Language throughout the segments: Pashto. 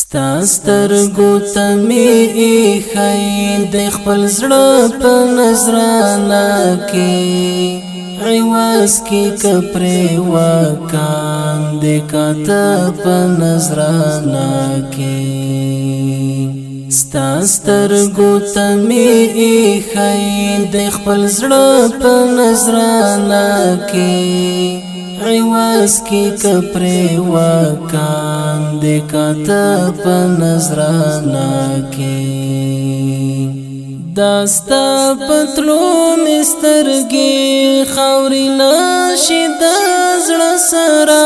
ستاستر ګوتمي خی د خپل زړه په نظرانه کې عواز کې کپره وکاند کته په نظرانه کې ستاستر ګوتمي خی د خپل زړه په نظرانه کې عوض کی کپری وکان دکاتا پا نظرانا کی داستا پتلو مسترگی خوری ناشی دازڑ سرا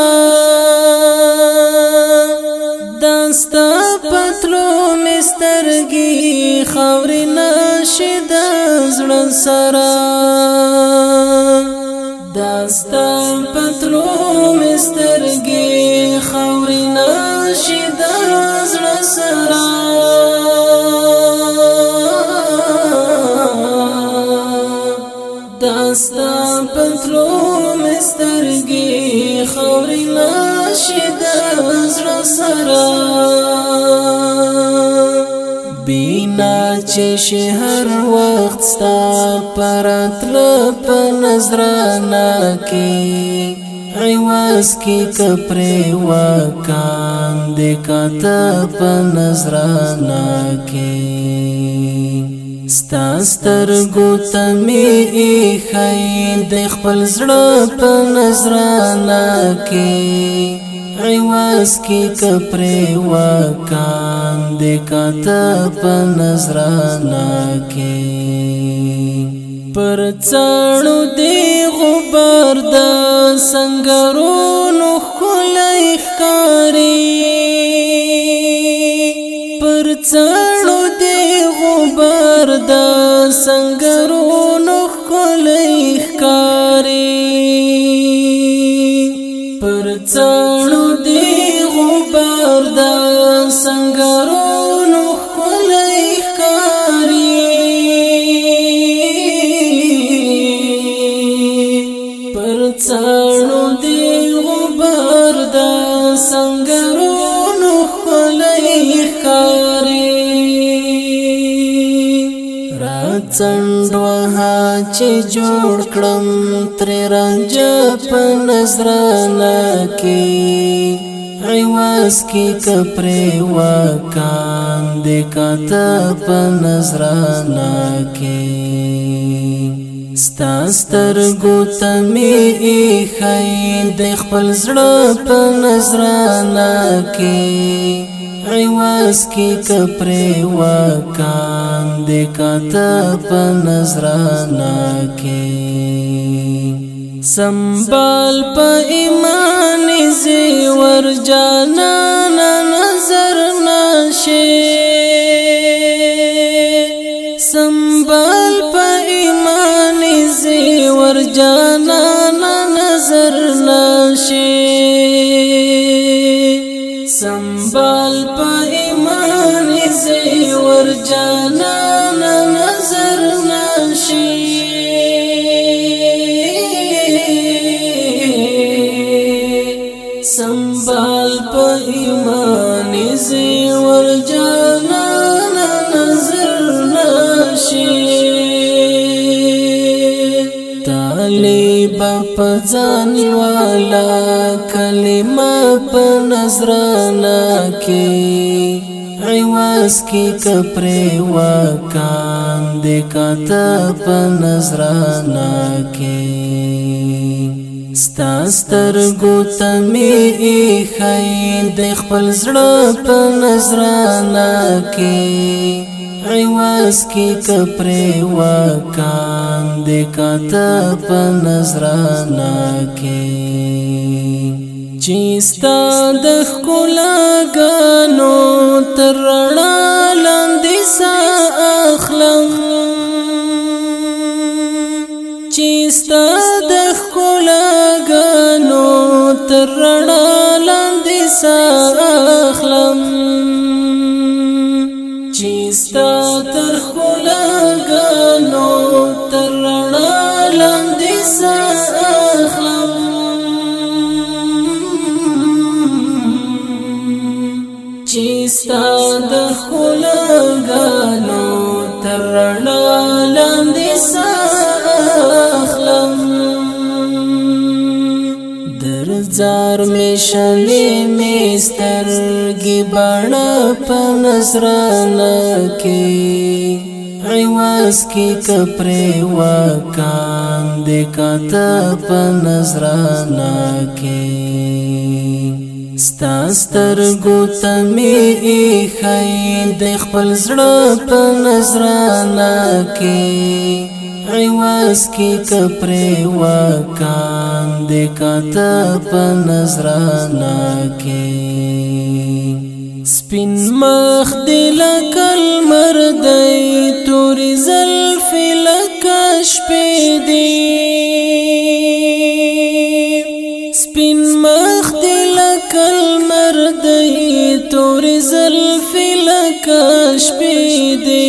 داستا پتلو مسترگی خوری ناشی دازڑ سرا داستا پتلو مسترګي خوري نشي د زړه سره داستا پتلو مسترګي خوري نشي د زړه سره مینا چې شهر وخت ستا پراتل په نظرانا کې عواز کی کپری وکان دکاتا پا نظرانا کی ستاستر گوتا می ایخی دیخ پل زڑا پا نظرانا کی عوض کی کپری وکان دکاتا پا نظرانا کی پر چانو دی غبر دا سنگرونو خلی خکاری پر چانو دی غبر دا سنگرونو خلی خکاری پر چانو څړو دی غبر د سنگرونو خلای خاري را څند وها چې جوړ کړم تر رنج په نظرانه کې عواز کی کپری وکان دکاتا پا نظرانا کی ستاستر ګوتمې خی د خپل زړه په نظرانه کې عواز کی کپره وکان د کاته په نظرانه کې سنبال په ایمان زی ور جانا سنبال په ایمان زی ور جانان نظر نشي سنبال په ایمان زی ور جانان نظر نشي طالب په ځان والا کلمه زرنا کی عواز کی کپری وکان دکاتا پا نظرانا کی ستاستر گوتا می ایخی دیخ پل زڑا پا نظرانا کی عواز کی کپری وکان دکاتا پا نظرانا کی چې ستا د ښکلاګانو تر رڼا لاندې اخلم چې ستا د ښکلاګانو تر رڼا لاندې اخلم اخلم درزار می شلی می سترګي بڼه په نظرانه کې عواز کی کپری وکان دکتا پا نظرانا کی ستاستر گوتا می ایخی دیخ پل زڑا پا نظرانا کی عوض کی کپری وکان دکاتا پا نظرانا کی سپین مخ دی لکل مردی توری زلفی لکش پی دی سپین مخ دی لکل مردی توری زلفی لکش پی دی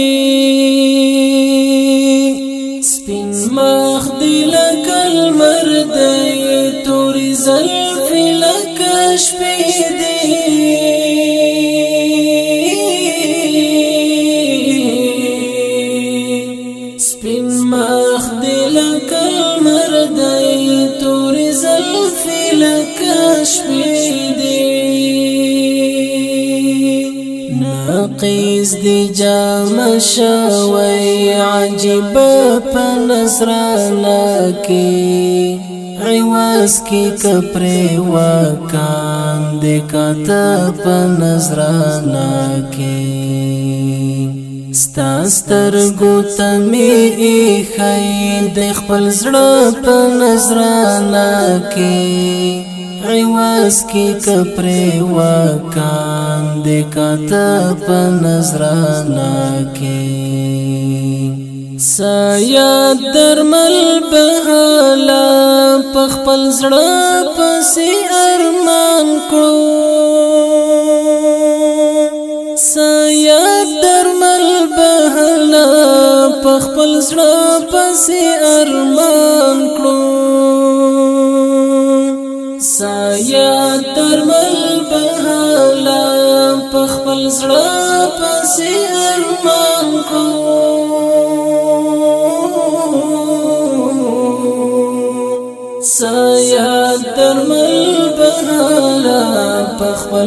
زلفی لکش پیدی سپین مخ دی لکل مردی توری زلفی لکش پیدی ناقیز دی جام شوی عجیب پنسرانا کی نفس کی کپری وکان دکاتا پا نظرانا کی ستاستر گوتا می ایخی دیخ پل زڑا پا نظرانا کی عواز کی کپری وکان دکاتا پا نظرانا کی سایه درمل بهاله په خپل زړه پسې ارمان کړو سایه درمل بهاله په خپل زړه پسې ارمان کړو سایه درمل بهاله په خپل زړه پسې ارمان کړو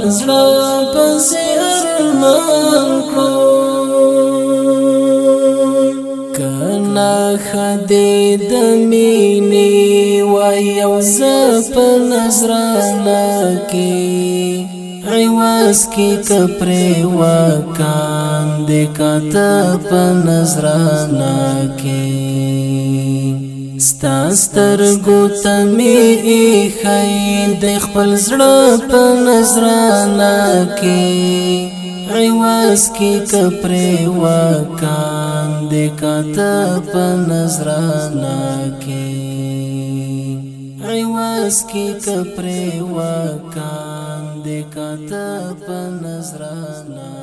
خپل زړه پسې ارمان کړو کنا خدې د مینې وای او ز په نظرانه کې عواز کی تپری وکان دکاتا پا نظرانا کی ستاستر ګوتمې خی د خپل زړه په نظرانه کې عواز کې کپرې وکان د کاته په نظرانه کې عواز کې کپرې وکان د کاته په نظرانه